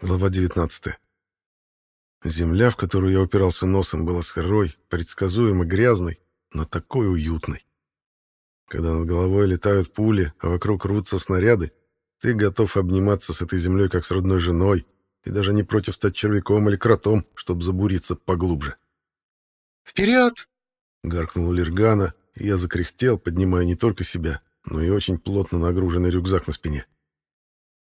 Глава 19. Земля, в которую я упирался носом, была сырой, предсказуемо грязной, но такой уютной. Когда над головой летают пули, а вокруг рвутся снаряды, ты готов обниматься с этой землей, как с родной женой, и даже не против стать червяком или кротом, чтобы забуриться поглубже. «Вперед!» — гаркнул Лиргана, и я закряхтел, поднимая не только себя, но и очень плотно нагруженный рюкзак на спине.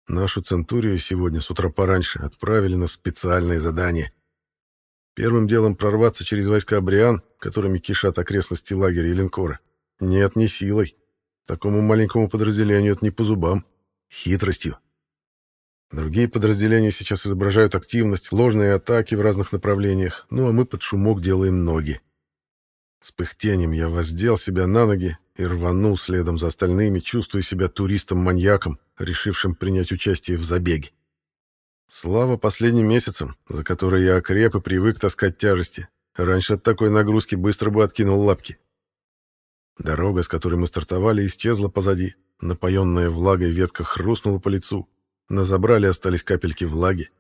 Нашу Центурию сегодня с утра пораньше отправили на специальное задание. Первым делом прорваться через войска Бриан, которыми кишат окрестности лагеря и линкора. Нет, не силой. Такому маленькому подразделению это не по зубам. Хитростью. Другие подразделения сейчас изображают активность, ложные атаки в разных направлениях, ну а мы под шумок делаем ноги. С пыхтением я воздел себя на ноги и рванул следом за остальными, чувствуя себя туристом-маньяком, решившим принять участие в забеге. Слава последним месяцам, за которые я окреп и привык таскать тяжести. Раньше от такой нагрузки быстро бы откинул лапки. Дорога, с которой мы стартовали, исчезла позади. Напоенная влагой ветка хрустнула по лицу. На забрале остались капельки влаги.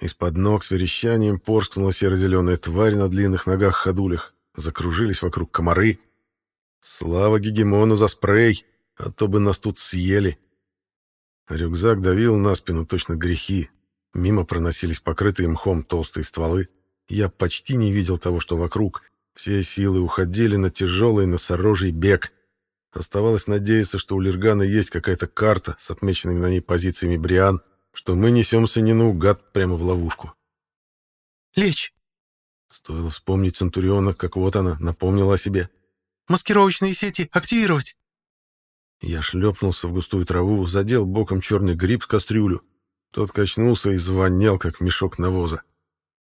Из-под ног с верещанием порскнула серо-зеленая тварь на длинных ногах-ходулях. Закружились вокруг комары. Слава Гегемону за спрей, а то бы нас тут съели. Рюкзак давил на спину точно грехи. Мимо проносились покрытые мхом толстые стволы. Я почти не видел того, что вокруг. Все силы уходили на тяжелый носорожий бег. Оставалось надеяться, что у Лергана есть какая-то карта с отмеченными на ней позициями Бриан, что мы несемся не наугад прямо в ловушку. «Лечь!» Стоило вспомнить Центуриона, как вот она напомнила о себе. «Маскировочные сети активировать!» Я шлепнулся в густую траву, задел боком черный гриб с кастрюлю. Тот качнулся и звонел, как мешок навоза.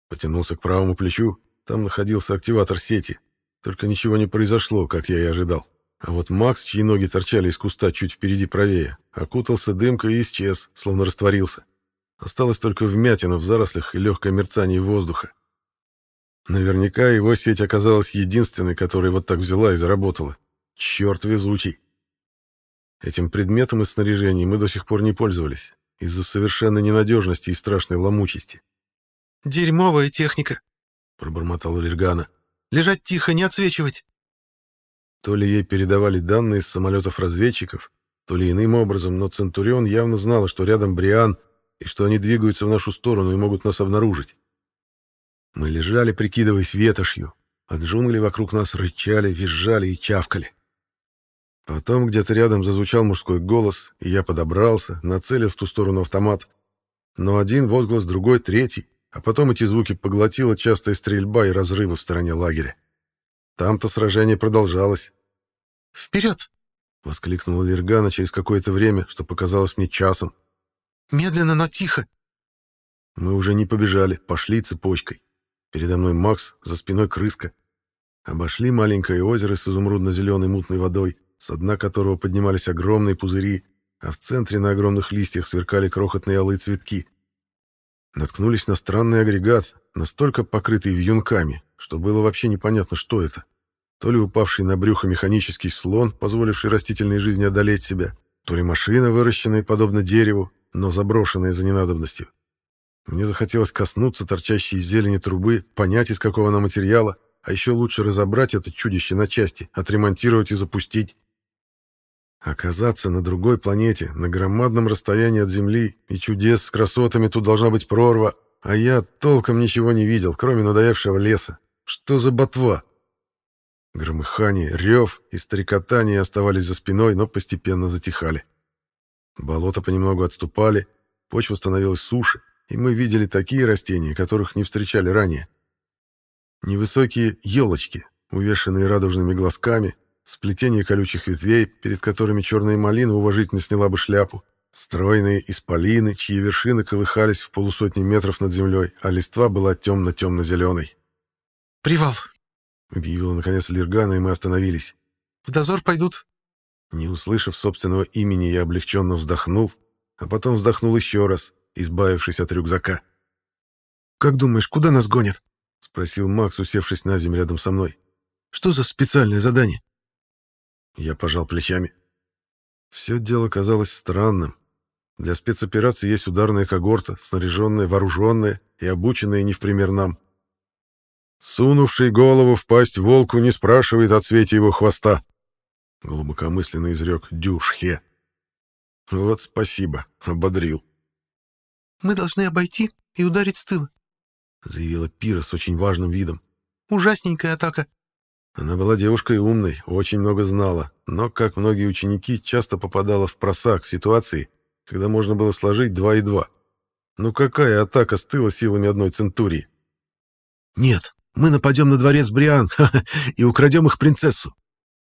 Потянулся к правому плечу, там находился активатор сети. Только ничего не произошло, как я и ожидал. А вот Макс, чьи ноги торчали из куста чуть впереди правее, окутался дымкой и исчез, словно растворился. Осталось только вмятина в зарослях и легкое мерцание воздуха. Наверняка его сеть оказалась единственной, которая вот так взяла и заработала. Черт везучий. Этим предметом из снаряжения мы до сих пор не пользовались, из-за совершенной ненадежности и страшной ломучести. «Дерьмовая техника», — пробормотал Лергана. «Лежать тихо, не отсвечивать». То ли ей передавали данные из самолетов-разведчиков, то ли иным образом, но Центурион явно знала, что рядом Бриан, и что они двигаются в нашу сторону и могут нас обнаружить. Мы лежали, прикидываясь ветошью, а джунгли вокруг нас рычали, визжали и чавкали. Потом где-то рядом зазвучал мужской голос, и я подобрался, нацелив в ту сторону автомат. Но один возглас, другой, третий, а потом эти звуки поглотила частая стрельба и разрывы в стороне лагеря. Там-то сражение продолжалось. «Вперед!» — воскликнула Лергана через какое-то время, что показалось мне часом. «Медленно, но тихо!» Мы уже не побежали, пошли цепочкой. Передо мной Макс, за спиной крыска. Обошли маленькое озеро с изумрудно-зеленой мутной водой, с дна которого поднимались огромные пузыри, а в центре на огромных листьях сверкали крохотные алые цветки. Наткнулись на странный агрегат, настолько покрытый вьюнками, что было вообще непонятно, что это. То ли упавший на брюхо механический слон, позволивший растительной жизни одолеть себя, то ли машина, выращенная подобно дереву, но заброшенная за ненадобностью. Мне захотелось коснуться торчащей из зелени трубы, понять, из какого она материала, а еще лучше разобрать это чудище на части, отремонтировать и запустить. Оказаться на другой планете, на громадном расстоянии от Земли, и чудес с красотами тут должна быть прорва, а я толком ничего не видел, кроме надоевшего леса. Что за ботва? Громыхание, рев и стрекотание оставались за спиной, но постепенно затихали. Болота понемногу отступали, почва становилась суше, и мы видели такие растения, которых не встречали ранее. Невысокие елочки, увешанные радужными глазками, сплетение колючих ветвей, перед которыми черная малина уважительно сняла бы шляпу, стройные исполины, чьи вершины колыхались в полусотни метров над землей, а листва была темно-темно-зеленой. «Привал!» — объявила наконец Лиргана, и мы остановились. «В дозор пойдут?» Не услышав собственного имени, я облегченно вздохнул, а потом вздохнул еще раз, избавившись от рюкзака. «Как думаешь, куда нас гонят?» — спросил Макс, усевшись на землю рядом со мной. «Что за специальное задание?» Я пожал плечами. Все дело казалось странным. Для спецоперации есть ударная когорта, снаряженная, вооруженная и обученная не в пример нам. Сунувший голову в пасть волку не спрашивает о цвете его хвоста. Глубокомысленно изрек Дюшхе. Вот спасибо, ободрил. «Мы должны обойти и ударить с тыла», — заявила Пира с очень важным видом. «Ужасненькая атака». Она была девушкой умной, очень много знала, но, как многие ученики, часто попадала в просак в ситуации, когда можно было сложить два и два. Ну какая атака с тыла силами одной центурии? «Нет, мы нападем на дворец Бриан и украдем их принцессу».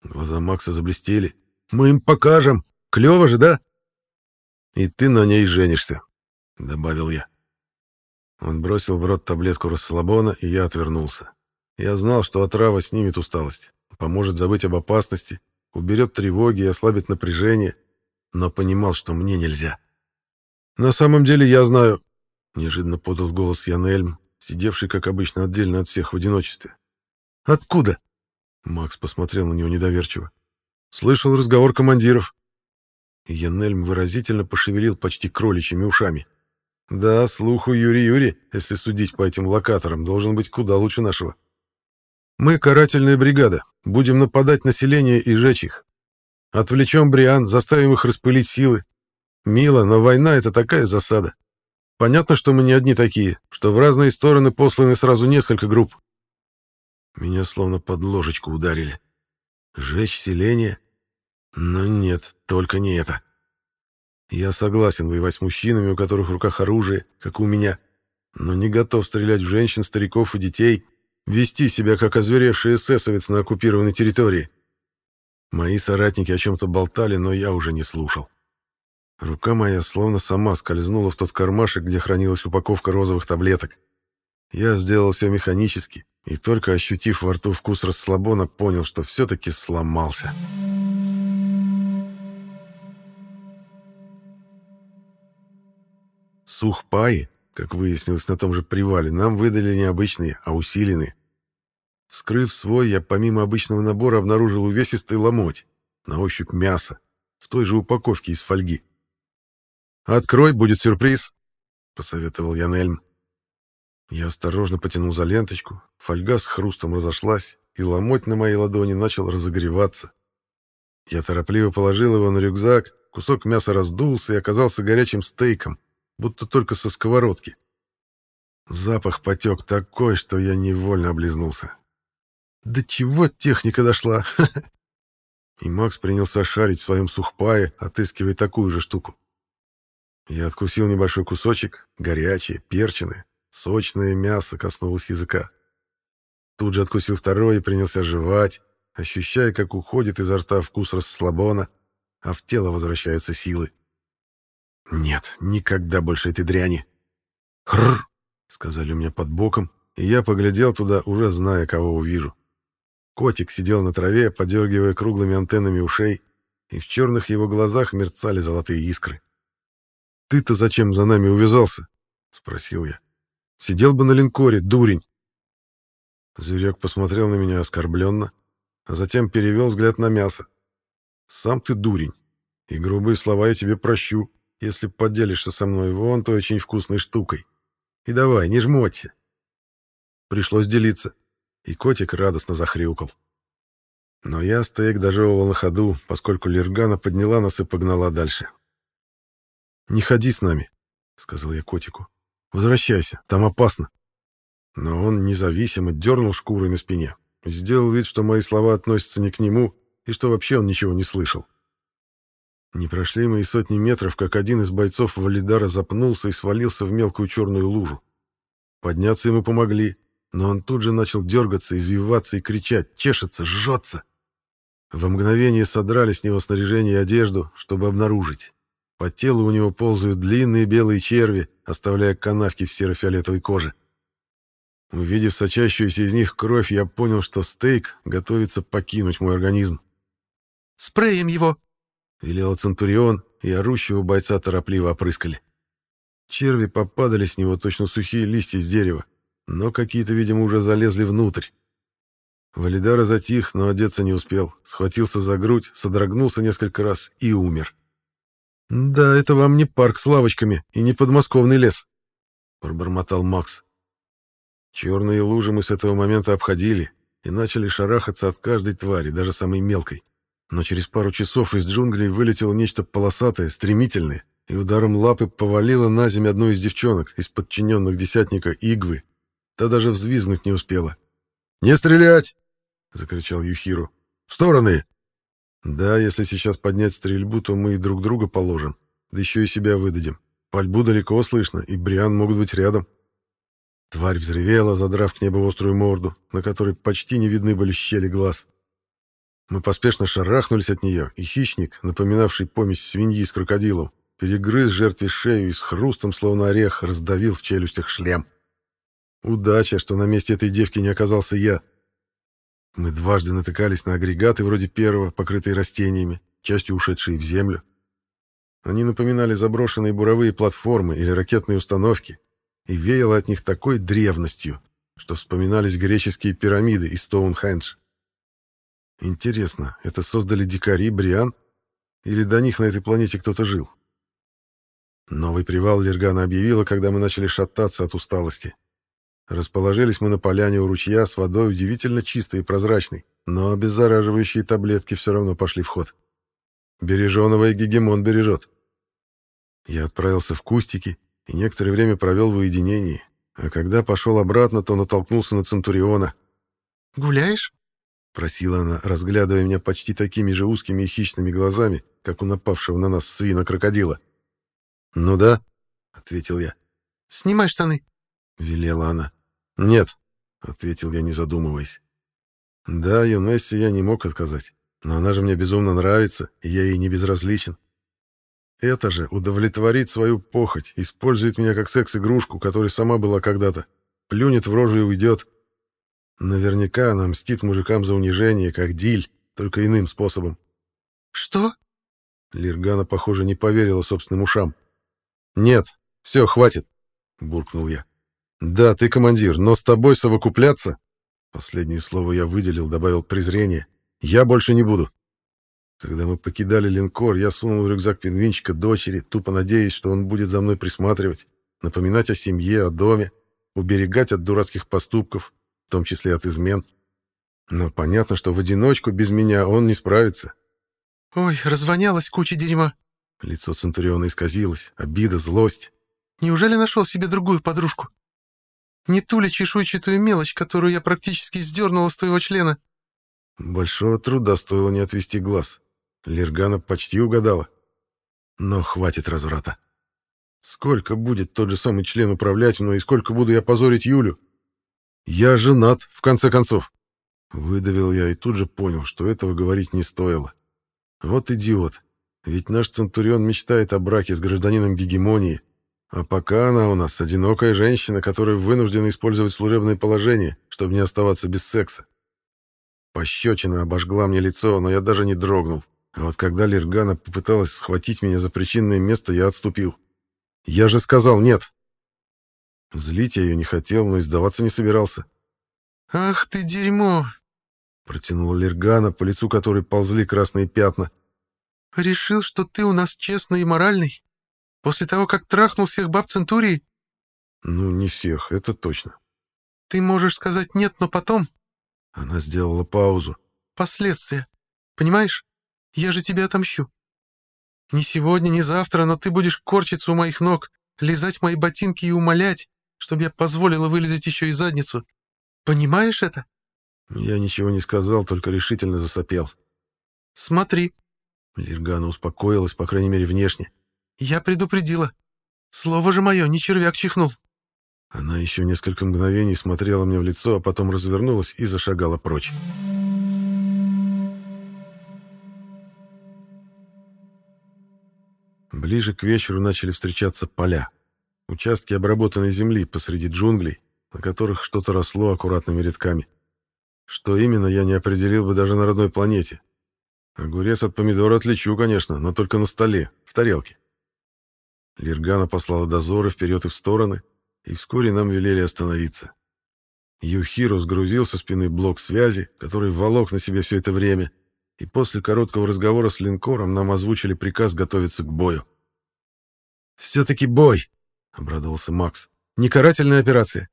Глаза Макса заблестели. «Мы им покажем. Клево же, да?» «И ты на ней женишься», — добавил я. Он бросил в рот таблетку расслабона, и я отвернулся. Я знал, что отрава снимет усталость, поможет забыть об опасности, уберет тревоги и ослабит напряжение, но понимал, что мне нельзя. «На самом деле я знаю», — неожиданно подал голос Ян Эльм, сидевший, как обычно, отдельно от всех в одиночестве. «Откуда?» — Макс посмотрел на него недоверчиво. «Слышал разговор командиров». Ян Эльм выразительно пошевелил почти кроличьими ушами. Да, слух у Юрий Юрий, если судить по этим локаторам, должен быть куда лучше нашего. Мы карательная бригада, будем нападать население и жечь их. Отвлечем Бриан, заставим их распылить силы. Мило, но война — это такая засада. Понятно, что мы не одни такие, что в разные стороны посланы сразу несколько групп. Меня словно под ложечку ударили. Жечь селение? Но нет, только не это. Я согласен воевать с мужчинами, у которых в руках оружие, как у меня, но не готов стрелять в женщин, стариков и детей, вести себя как озверевший эсэсовец на оккупированной территории. Мои соратники о чем-то болтали, но я уже не слушал. Рука моя словно сама скользнула в тот кармашек, где хранилась упаковка розовых таблеток. Я сделал все механически, и только ощутив во рту вкус расслабона, понял, что все-таки сломался. Сухпаи, как выяснилось на том же привале, нам выдали не обычные, а усиленные. Вскрыв свой, я помимо обычного набора обнаружил увесистый ломоть, на ощупь мясо, в той же упаковке из фольги. «Открой, будет сюрприз», — посоветовал я Нельм. Я осторожно потянул за ленточку, фольга с хрустом разошлась, и ломоть на моей ладони начал разогреваться. Я торопливо положил его на рюкзак, кусок мяса раздулся и оказался горячим стейком, будто только со сковородки. Запах потек такой, что я невольно облизнулся. «Да чего техника дошла?» И Макс принялся шарить в своем сухпае, отыскивая такую же штуку. Я откусил небольшой кусочек, горячее, перченое, сочное мясо коснулось языка. Тут же откусил второй и принялся жевать, ощущая, как уходит изо рта вкус расслабона, а в тело возвращаются силы. Нет, никогда больше этой дряни. Хрррр, сказали у меня под боком, и я поглядел туда, уже зная, кого увижу. Котик сидел на траве, подергивая круглыми антеннами ушей, и в черных его глазах мерцали золотые искры. «Ты-то зачем за нами увязался?» — спросил я. «Сидел бы на линкоре, дурень!» Зверек посмотрел на меня оскорбленно, а затем перевел взгляд на мясо. «Сам ты дурень, и грубые слова я тебе прощу, если поделишься со мной вон той очень вкусной штукой. И давай, не жмоться. Пришлось делиться, и котик радостно захрюкал. Но я стейк дожевывал на ходу, поскольку Лергана подняла нас и погнала дальше. «Не ходи с нами», — сказал я котику. «Возвращайся, там опасно». Но он независимо дернул шкурой на спине, сделал вид, что мои слова относятся не к нему и что вообще он ничего не слышал. Не прошли мы и сотни метров, как один из бойцов Валидара запнулся и свалился в мелкую черную лужу. Подняться ему помогли, но он тут же начал дергаться, извиваться и кричать, чешется, жжется. Во мгновение содрали с него снаряжение и одежду, чтобы обнаружить. По телу у него ползают длинные белые черви, оставляя канавки в серо-фиолетовой коже. Увидев сочащуюся из них кровь, я понял, что стейк готовится покинуть мой организм. «Спреем его!» Велел Центурион, и орущего бойца торопливо опрыскали. Черви попадали с него точно сухие листья с дерева, но какие-то, видимо, уже залезли внутрь. Валидара затих, но одеться не успел, схватился за грудь, содрогнулся несколько раз и умер. «Да, это вам не парк с лавочками и не подмосковный лес», — пробормотал Макс. Черные лужи мы с этого момента обходили и начали шарахаться от каждой твари, даже самой мелкой. Но через пару часов из джунглей вылетело нечто полосатое, стремительное, и ударом лапы повалило на землю одну из девчонок из подчиненных десятника Игвы. Та даже взвизгнуть не успела. «Не стрелять!» — закричал Юхиру. «В стороны!» Да, если сейчас поднять стрельбу, то мы и друг друга положим, да еще и себя выдадим. Пальбу далеко слышно, и Бриан могут быть рядом. Тварь взревела, задрав к небу острую морду, на которой почти не видны были щели глаз. Мы поспешно шарахнулись от нее, и хищник, напоминавший помесь свиньи с крокодилом, перегрыз жертве шею и с хрустом, словно орех, раздавил в челюстях шлем. Удача, что на месте этой девки не оказался я. Мы дважды натыкались на агрегаты вроде первого, покрытые растениями, частью ушедшие в землю. Они напоминали заброшенные буровые платформы или ракетные установки, и веяло от них такой древностью, что вспоминались греческие пирамиды и Стоунхендж. Интересно, это создали дикари Бриан? Или до них на этой планете кто-то жил? Новый привал Лергана объявила, когда мы начали шататься от усталости. Расположились мы на поляне у ручья с водой удивительно чистой и прозрачной, но обеззараживающие таблетки все равно пошли в ход. Береженого и гегемон бережет. Я отправился в кустики и некоторое время провел в уединении, а когда пошел обратно, то натолкнулся на Центуриона. «Гуляешь?» — просила она, разглядывая меня почти такими же узкими и хищными глазами, как у напавшего на нас свина-крокодила. «Ну да», — ответил я. «Снимай штаны», — велела она. «Нет», — ответил я, не задумываясь. «Да, Юнессе я не мог отказать, но она же мне безумно нравится, и я ей не безразличен. Это же удовлетворит свою похоть, использует меня как секс-игрушку, которой сама была когда-то, плюнет в рожу и уйдет. Наверняка она мстит мужикам за унижение, как диль, только иным способом». «Что?» Лиргана, похоже, не поверила собственным ушам. «Нет, все, хватит», — буркнул я. «Да, ты командир, но с тобой совокупляться...» Последнее слово я выделил, добавил презрение. «Я больше не буду». Когда мы покидали линкор, я сунул в рюкзак пингвинчика дочери, тупо надеясь, что он будет за мной присматривать, напоминать о семье, о доме, уберегать от дурацких поступков, в том числе от измен. Но понятно, что в одиночку без меня он не справится. «Ой, развонялась куча дерьма», Лицо Центуриона исказилось, обида, злость. «Неужели нашел себе другую подружку? Не ту ли чешуйчатую мелочь, которую я практически сдернула с твоего члена?» Большого труда стоило не отвести глаз. Лергана почти угадала. Но хватит разврата. Сколько будет тот же самый член управлять мной, и сколько буду я позорить Юлю? Я женат, в конце концов. Выдавил я и тут же понял, что этого говорить не стоило. Вот идиот. Ведь наш Центурион мечтает о браке с гражданином гегемонии, а пока она у нас одинокая женщина, которая вынуждена использовать служебное положение, чтобы не оставаться без секса. Пощечина обожгла мне лицо, но я даже не дрогнул. А вот когда Лергана попыталась схватить меня за причинное место, я отступил. Я же сказал нет. Злить я ее не хотел, но и сдаваться не собирался. «Ах ты дерьмо!» — протянула Лергана, по лицу которой ползли красные пятна. Решил, что ты у нас честный и моральный? После того, как трахнул всех баб Центурии? Ну, не всех, это точно. Ты можешь сказать «нет», но потом... Она сделала паузу. Последствия. Понимаешь? Я же тебя отомщу. Не сегодня, не завтра, но ты будешь корчиться у моих ног, лизать мои ботинки и умолять, чтобы я позволила вылезать еще и задницу. Понимаешь это? Я ничего не сказал, только решительно засопел. Смотри, Лиргана успокоилась, по крайней мере, внешне. «Я предупредила. Слово же мое, не червяк чихнул». Она еще несколько мгновений смотрела мне в лицо, а потом развернулась и зашагала прочь. Ближе к вечеру начали встречаться поля. Участки обработанной земли посреди джунглей, на которых что-то росло аккуратными рядками. Что именно, я не определил бы даже на родной планете, Огурец от помидора отличу, конечно, но только на столе, в тарелке. Лиргана послала дозоры вперед и в стороны, и вскоре нам велели остановиться. Юхиро сгрузил со спины блок связи, который волок на себе все это время, и после короткого разговора с линкором нам озвучили приказ готовиться к бою. «Все-таки бой!» — обрадовался Макс. «Не карательная операция!»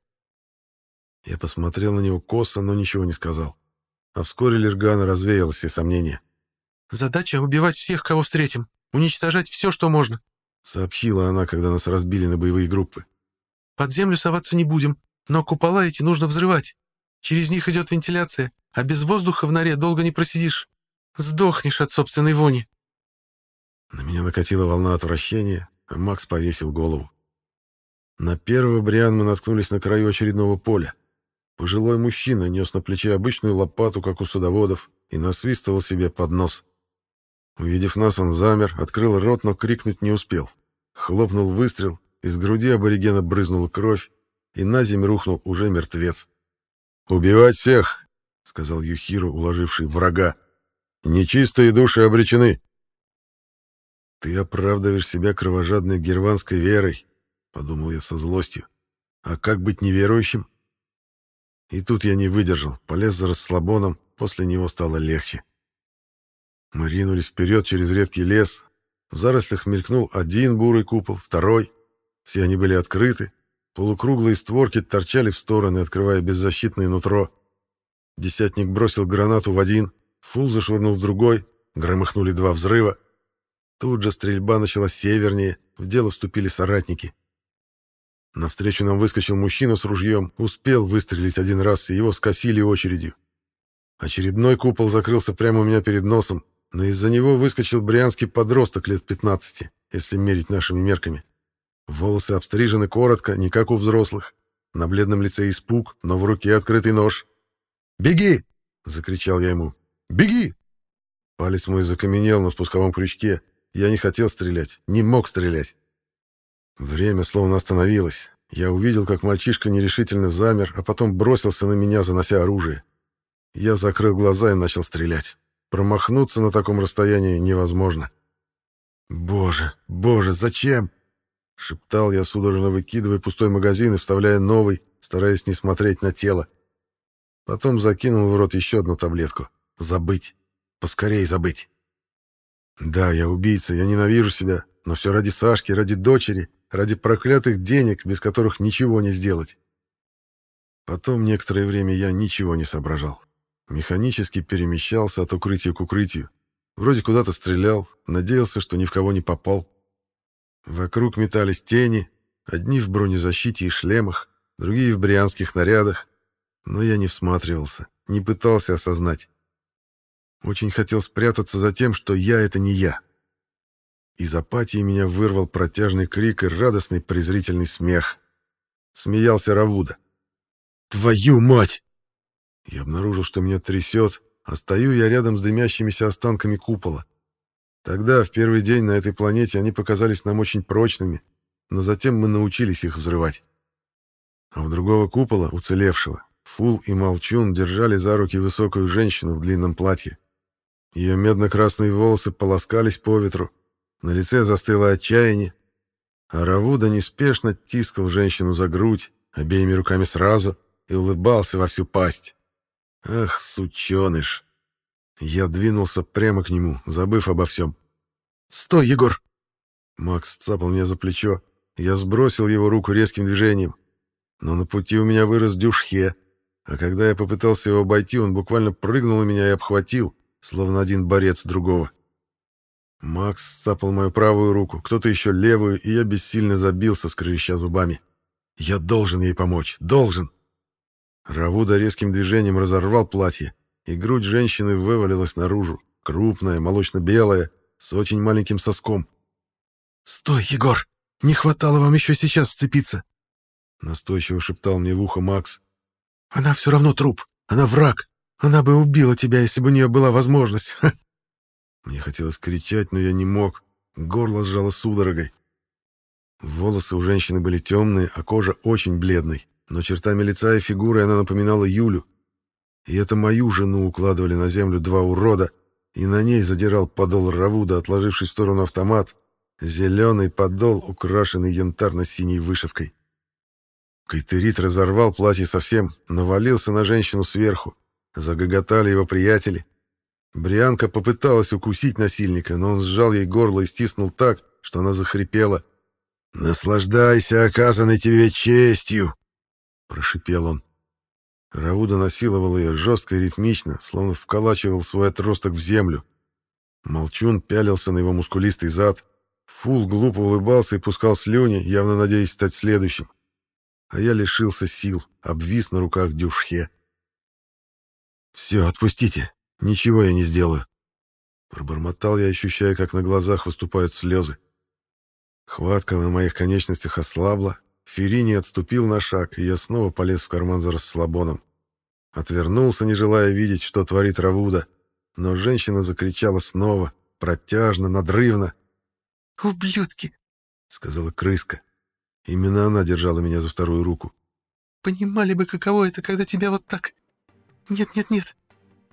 Я посмотрел на него косо, но ничего не сказал. А вскоре Лергана развеяла все сомнения. «Задача — убивать всех, кого встретим, уничтожать все, что можно», — сообщила она, когда нас разбили на боевые группы. «Под землю соваться не будем, но купола эти нужно взрывать. Через них идет вентиляция, а без воздуха в норе долго не просидишь. Сдохнешь от собственной вони». На меня накатила волна отвращения, а Макс повесил голову. На первый Бриан мы наткнулись на краю очередного поля. Пожилой мужчина нес на плече обычную лопату, как у садоводов, и насвистывал себе под нос. Увидев нас, он замер, открыл рот, но крикнуть не успел. Хлопнул выстрел, из груди аборигена брызнула кровь, и на землю рухнул уже мертвец. «Убивать всех!» — сказал Юхиру, уложивший врага. «Нечистые души обречены!» «Ты оправдываешь себя кровожадной германской верой», — подумал я со злостью. «А как быть неверующим?» И тут я не выдержал, полез за расслабоном, после него стало легче. Мы ринулись вперед через редкий лес. В зарослях мелькнул один бурый купол, второй. Все они были открыты. Полукруглые створки торчали в стороны, открывая беззащитное нутро. Десятник бросил гранату в один, фул зашвырнул в другой, громыхнули два взрыва. Тут же стрельба началась севернее, в дело вступили соратники. Навстречу нам выскочил мужчина с ружьем, успел выстрелить один раз, и его скосили очередью. Очередной купол закрылся прямо у меня перед носом, но из-за него выскочил брянский подросток лет 15, если мерить нашими мерками. Волосы обстрижены коротко, не как у взрослых. На бледном лице испуг, но в руке открытый нож. «Беги!» — закричал я ему. «Беги!» Палец мой закаменел на спусковом крючке. Я не хотел стрелять, не мог стрелять. Время словно остановилось. Я увидел, как мальчишка нерешительно замер, а потом бросился на меня, занося оружие. Я закрыл глаза и начал стрелять. Промахнуться на таком расстоянии невозможно. «Боже, боже, зачем?» — шептал я, судорожно выкидывая пустой магазин и вставляя новый, стараясь не смотреть на тело. Потом закинул в рот еще одну таблетку. «Забыть. Поскорей забыть». Да, я убийца, я ненавижу себя, но все ради Сашки, ради дочери, ради проклятых денег, без которых ничего не сделать. Потом некоторое время я ничего не соображал. Механически перемещался от укрытия к укрытию. Вроде куда-то стрелял, надеялся, что ни в кого не попал. Вокруг метались тени, одни в бронезащите и шлемах, другие в брианских нарядах. Но я не всматривался, не пытался осознать. Очень хотел спрятаться за тем, что я — это не я. Из апатии меня вырвал протяжный крик и радостный презрительный смех. Смеялся Равуда. «Твою мать!» Я обнаружил, что меня трясет, а стою я рядом с дымящимися останками купола. Тогда, в первый день на этой планете, они показались нам очень прочными, но затем мы научились их взрывать. А у другого купола, уцелевшего, Фул и Молчун держали за руки высокую женщину в длинном платье. Ее медно-красные волосы полоскались по ветру, на лице застыло отчаяние, а Равуда неспешно тискал женщину за грудь, обеими руками сразу, и улыбался во всю пасть. Ах, сученыш! Я двинулся прямо к нему, забыв обо всем. «Стой, Егор!» Макс цапал меня за плечо. Я сбросил его руку резким движением. Но на пути у меня вырос дюшхе, а когда я попытался его обойти, он буквально прыгнул на меня и обхватил, словно один борец другого. Макс сцапал мою правую руку, кто-то еще левую, и я бессильно забился, скрыща зубами. Я должен ей помочь, должен. Равуда резким движением разорвал платье, и грудь женщины вывалилась наружу, крупная, молочно-белая, с очень маленьким соском. «Стой, Егор! Не хватало вам еще сейчас сцепиться!» Настойчиво шептал мне в ухо Макс. «Она все равно труп, она враг, она бы убила тебя, если бы у нее была возможность. Ха. Мне хотелось кричать, но я не мог. Горло сжало судорогой. Волосы у женщины были темные, а кожа очень бледной, но чертами лица и фигурой она напоминала Юлю. И это мою жену укладывали на землю два урода, и на ней задирал подол Равуда, отложивший в сторону автомат, зеленый подол, украшенный янтарно-синей вышивкой. Кайтерит разорвал платье совсем, навалился на женщину сверху, Загоготали его приятели. Брианка попыталась укусить насильника, но он сжал ей горло и стиснул так, что она захрипела. «Наслаждайся оказанной тебе честью!» — прошипел он. Рауда насиловал ее жестко и ритмично, словно вколачивал свой отросток в землю. Молчун пялился на его мускулистый зад. Фул глупо улыбался и пускал слюни, явно надеясь стать следующим. А я лишился сил, обвис на руках Дюшхе. «Все, отпустите. Ничего я не сделаю». Пробормотал я, ощущая, как на глазах выступают слезы. Хватка на моих конечностях ослабла, Ферини отступил на шаг, и я снова полез в карман за расслабоном. Отвернулся, не желая видеть, что творит Равуда, но женщина закричала снова, протяжно, надрывно. «Ублюдки!» — сказала крыска. Именно она держала меня за вторую руку. «Понимали бы, каково это, когда тебя вот так... Нет-нет-нет,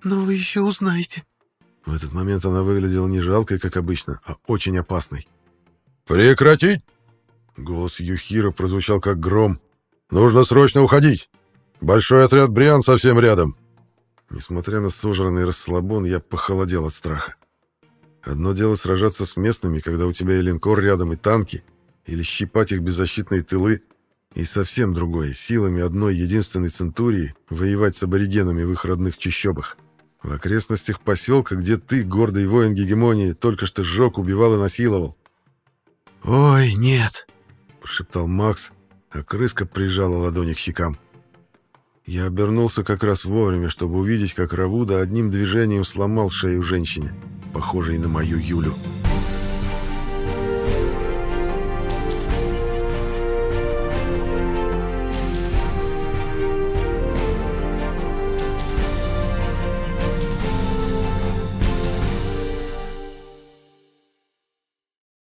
но вы еще узнаете». В этот момент она выглядела не жалкой, как обычно, а очень опасной. «Прекратить!» Голос Юхира прозвучал как гром. «Нужно срочно уходить! Большой отряд Бриан совсем рядом!» Несмотря на сожранный расслабон, я похолодел от страха. Одно дело сражаться с местными, когда у тебя и линкор рядом, и танки, или щипать их беззащитные тылы, и совсем другое — силами одной единственной центурии воевать с аборигенами в их родных чащобах. В окрестностях поселка, где ты, гордый воин гегемонии, только что сжег, убивал и насиловал. «Ой, нет!» — прошептал Макс, а крыска прижала ладони к щекам. Я обернулся как раз вовремя, чтобы увидеть, как Равуда одним движением сломал шею женщине, похожей на мою Юлю.